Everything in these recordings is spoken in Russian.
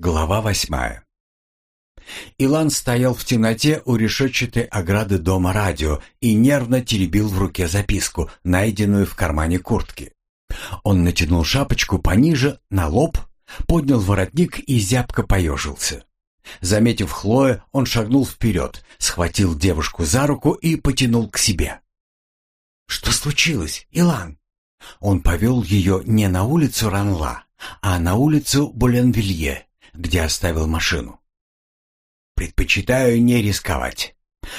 Глава восьмая. Илан стоял в темноте у решетчатой ограды дома радио и нервно теребил в руке записку, найденную в кармане куртки. Он натянул шапочку пониже, на лоб, поднял воротник и зябко поежился. Заметив Хлоя, он шагнул вперед, схватил девушку за руку и потянул к себе. «Что случилось, Илан?» Он повел ее не на улицу Ранла, а на улицу Буленвилье, где оставил машину. «Предпочитаю не рисковать».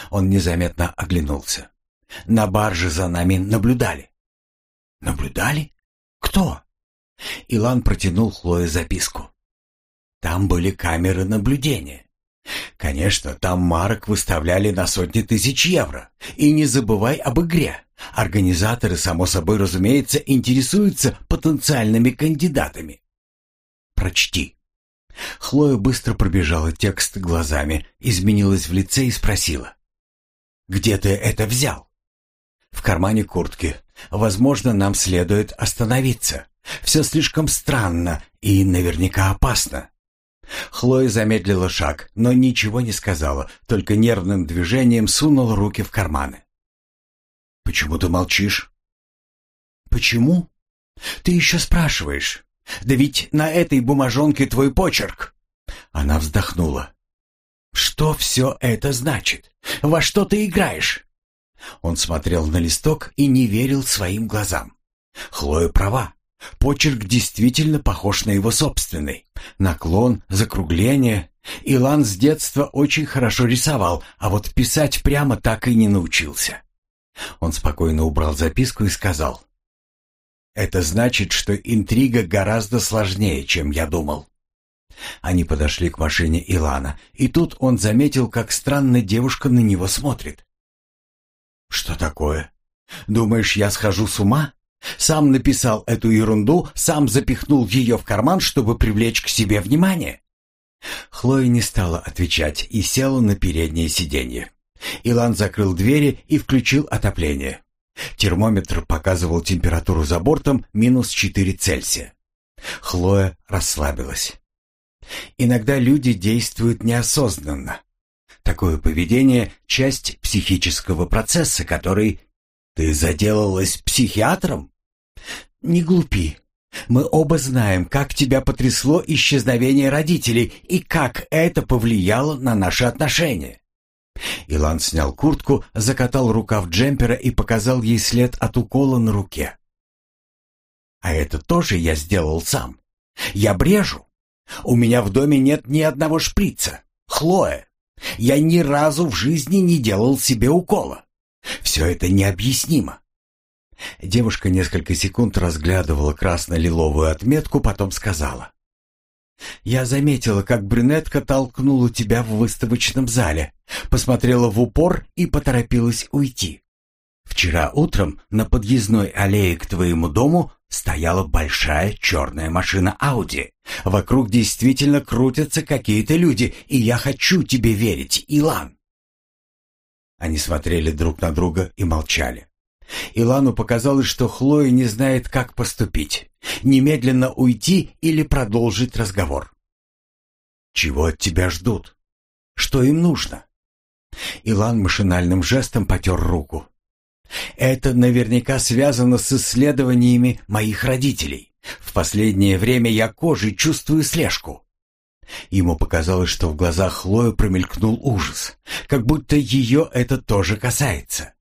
Он незаметно оглянулся. «На барже за нами наблюдали». «Наблюдали? Кто?» Илан протянул Хлое записку. «Там были камеры наблюдения. Конечно, там марок выставляли на сотни тысяч евро. И не забывай об игре. Организаторы, само собой разумеется, интересуются потенциальными кандидатами. Прочти. Хлоя быстро пробежала текст глазами, изменилась в лице и спросила. «Где ты это взял?» «В кармане куртки. Возможно, нам следует остановиться. Все слишком странно и наверняка опасно». Хлоя замедлила шаг, но ничего не сказала, только нервным движением сунула руки в карманы. «Почему ты молчишь?» «Почему? Ты еще спрашиваешь. Да ведь на этой бумажонке твой почерк!» Она вздохнула. «Что все это значит? Во что ты играешь?» Он смотрел на листок и не верил своим глазам. Хлоя права. Почерк действительно похож на его собственный. Наклон, закругление. Илан с детства очень хорошо рисовал, а вот писать прямо так и не научился. Он спокойно убрал записку и сказал. Это значит, что интрига гораздо сложнее, чем я думал. Они подошли к машине Илана, и тут он заметил, как странно девушка на него смотрит. «Что такое? Думаешь, я схожу с ума? Сам написал эту ерунду, сам запихнул ее в карман, чтобы привлечь к себе внимание?» Хлоя не стала отвечать и села на переднее сиденье. Илан закрыл двери и включил отопление. Термометр показывал температуру за бортом минус 4 Цельсия. Хлоя расслабилась. Иногда люди действуют неосознанно. Такое поведение — часть психического процесса, который... Ты заделалась психиатром? Не глупи. Мы оба знаем, как тебя потрясло исчезновение родителей и как это повлияло на наши отношения. Илан снял куртку, закатал рукав джемпера и показал ей след от укола на руке. «А это тоже я сделал сам. Я брежу. У меня в доме нет ни одного шприца. Хлоя. Я ни разу в жизни не делал себе укола. Все это необъяснимо». Девушка несколько секунд разглядывала красно-лиловую отметку, потом сказала. Я заметила, как брюнетка толкнула тебя в выставочном зале, посмотрела в упор и поторопилась уйти. Вчера утром на подъездной аллее к твоему дому стояла большая черная машина Ауди. Вокруг действительно крутятся какие-то люди, и я хочу тебе верить, Илан. Они смотрели друг на друга и молчали. Илану показалось, что Хлоя не знает, как поступить. Немедленно уйти или продолжить разговор. «Чего от тебя ждут? Что им нужно?» Илан машинальным жестом потер руку. «Это наверняка связано с исследованиями моих родителей. В последнее время я кожей чувствую слежку». Ему показалось, что в глазах Хлои промелькнул ужас, как будто ее это тоже касается.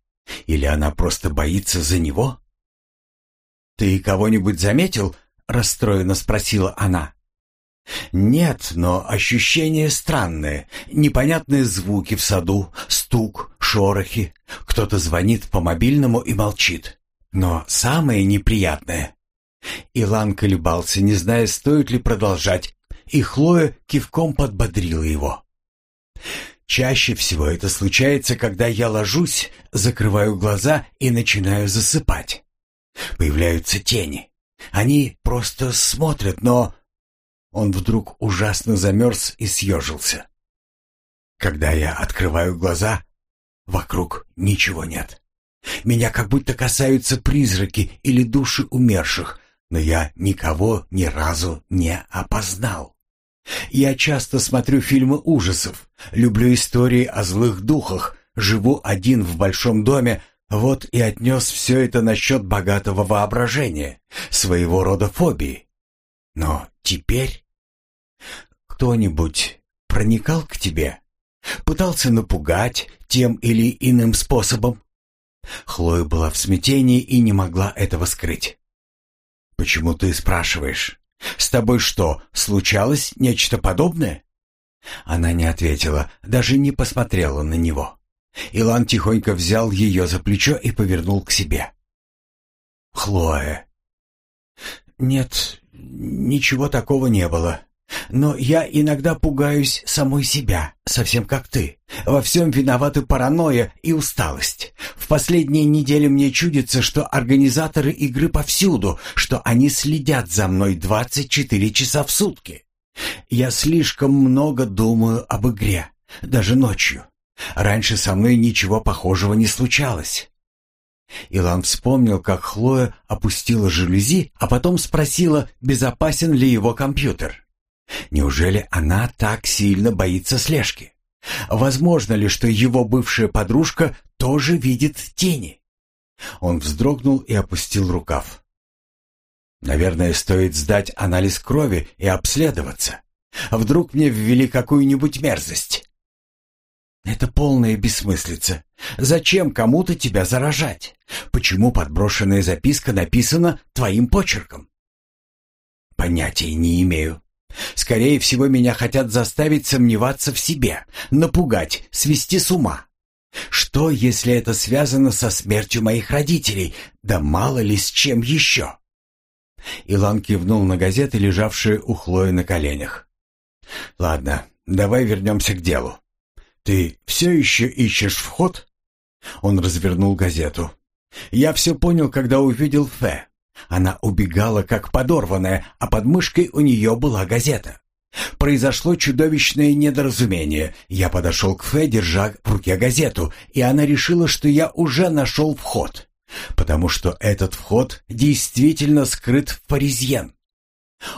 Или она просто боится за него? «Ты кого-нибудь заметил?» — расстроенно спросила она. «Нет, но ощущения странные. Непонятные звуки в саду, стук, шорохи. Кто-то звонит по мобильному и молчит. Но самое неприятное...» Илан колебался, не зная, стоит ли продолжать, и Хлоя кивком подбодрила его. Чаще всего это случается, когда я ложусь, закрываю глаза и начинаю засыпать. Появляются тени. Они просто смотрят, но... Он вдруг ужасно замерз и съежился. Когда я открываю глаза, вокруг ничего нет. Меня как будто касаются призраки или души умерших, но я никого ни разу не опознал. Я часто смотрю фильмы ужасов, люблю истории о злых духах, живу один в большом доме, вот и отнес все это насчет богатого воображения, своего рода фобии. Но теперь... Кто-нибудь проникал к тебе? Пытался напугать тем или иным способом? Хлоя была в смятении и не могла этого скрыть. «Почему ты спрашиваешь? С тобой что, случалось нечто подобное?» Она не ответила, даже не посмотрела на него. Илан тихонько взял ее за плечо и повернул к себе. «Хлоя». «Нет, ничего такого не было. Но я иногда пугаюсь самой себя, совсем как ты. Во всем виноваты паранойя и усталость. В последние недели мне чудится, что организаторы игры повсюду, что они следят за мной 24 часа в сутки. Я слишком много думаю об игре, даже ночью. Раньше со мной ничего похожего не случалось. Илан вспомнил, как Хлоя опустила жалюзи, а потом спросила, безопасен ли его компьютер. Неужели она так сильно боится слежки? Возможно ли, что его бывшая подружка тоже видит тени? Он вздрогнул и опустил рукав. Наверное, стоит сдать анализ крови и обследоваться. Вдруг мне ввели какую-нибудь мерзость. Это полная бессмыслица. Зачем кому-то тебя заражать? Почему подброшенная записка написана твоим почерком? Понятия не имею. Скорее всего, меня хотят заставить сомневаться в себе, напугать, свести с ума. Что, если это связано со смертью моих родителей? Да мало ли с чем еще. Илан кивнул на газеты, лежавшие у Хлои на коленях. «Ладно, давай вернемся к делу. Ты все еще ищешь вход?» Он развернул газету. «Я все понял, когда увидел Фе. Она убегала как подорванная, а под мышкой у нее была газета. Произошло чудовищное недоразумение. Я подошел к Фе, держа в руке газету, и она решила, что я уже нашел вход. Потому что этот вход действительно скрыт в Паризьен.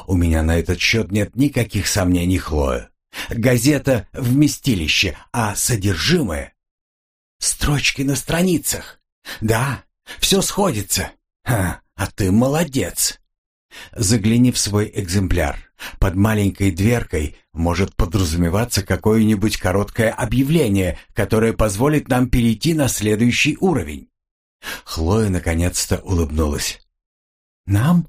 У меня на этот счет нет никаких сомнений, Хлоя. Газета — вместилище, а содержимое — строчки на страницах. Да, все сходится. Ха, а ты молодец. Загляни в свой экземпляр. Под маленькой дверкой может подразумеваться какое-нибудь короткое объявление, которое позволит нам перейти на следующий уровень. Хлоя наконец-то улыбнулась. «Нам?»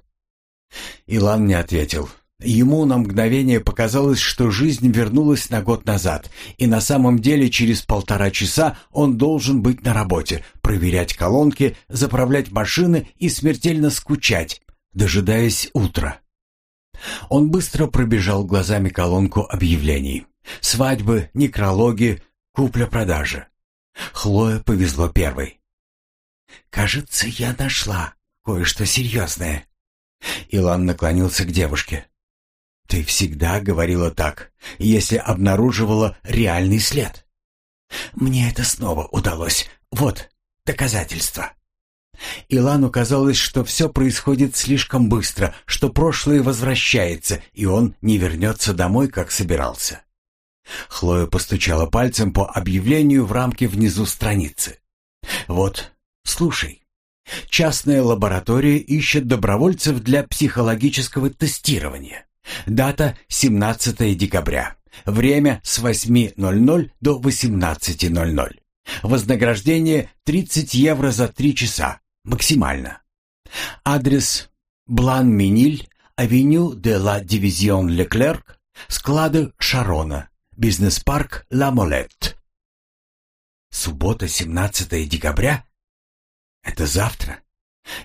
Илан не ответил. Ему на мгновение показалось, что жизнь вернулась на год назад, и на самом деле через полтора часа он должен быть на работе, проверять колонки, заправлять машины и смертельно скучать, дожидаясь утра. Он быстро пробежал глазами колонку объявлений. Свадьбы, некрологи, купля-продажа. Хлоя повезло первой. «Кажется, я нашла кое-что серьезное». Илан наклонился к девушке. Ты всегда говорила так, если обнаруживала реальный след. Мне это снова удалось. Вот доказательства. Илану казалось, что все происходит слишком быстро, что прошлое возвращается, и он не вернется домой, как собирался. Хлоя постучала пальцем по объявлению в рамке внизу страницы. «Вот, слушай. Частная лаборатория ищет добровольцев для психологического тестирования. Дата 17 декабря. Время с 8.00 до 18.00. Вознаграждение 30 евро за 3 часа. Максимально. Адрес Блан-Миниль, авеню де ла Дивизион Леклерк, склады Шарона, бизнес-парк Ла Молет. Суббота, 17 декабря? Это завтра?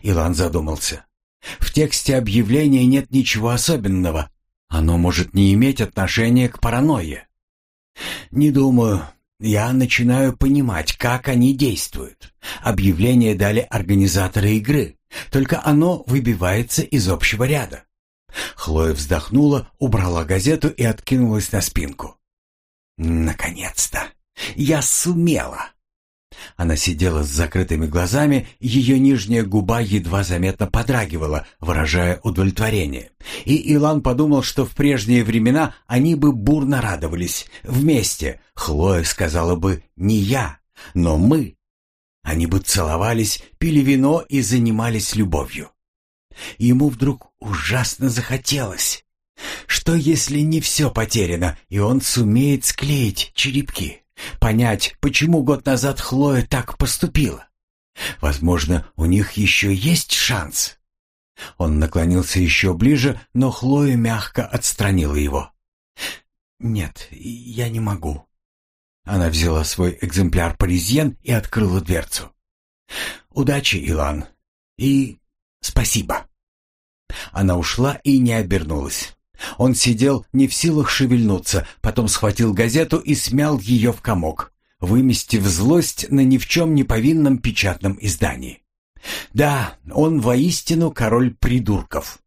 Илан задумался. В тексте объявления нет ничего особенного. Оно может не иметь отношения к паранойе. Не думаю. Я начинаю понимать, как они действуют. Объявление дали организаторы игры. Только оно выбивается из общего ряда. Хлоя вздохнула, убрала газету и откинулась на спинку. Наконец-то! Я сумела! Она сидела с закрытыми глазами, ее нижняя губа едва заметно подрагивала, выражая удовлетворение. И Илан подумал, что в прежние времена они бы бурно радовались. Вместе. Хлоя сказала бы «не я», но мы. Они бы целовались, пили вино и занимались любовью. Ему вдруг ужасно захотелось. Что если не все потеряно, и он сумеет склеить черепки? Понять, почему год назад Хлоя так поступила. Возможно, у них еще есть шанс. Он наклонился еще ближе, но Хлоя мягко отстранила его. «Нет, я не могу». Она взяла свой экземпляр паризьен и открыла дверцу. «Удачи, Илан. И спасибо». Она ушла и не обернулась. Он сидел не в силах шевельнуться, потом схватил газету и смял ее в комок, выместив злость на ни в чем не повинном печатном издании. Да, он воистину король придурков.